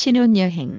신혼여행.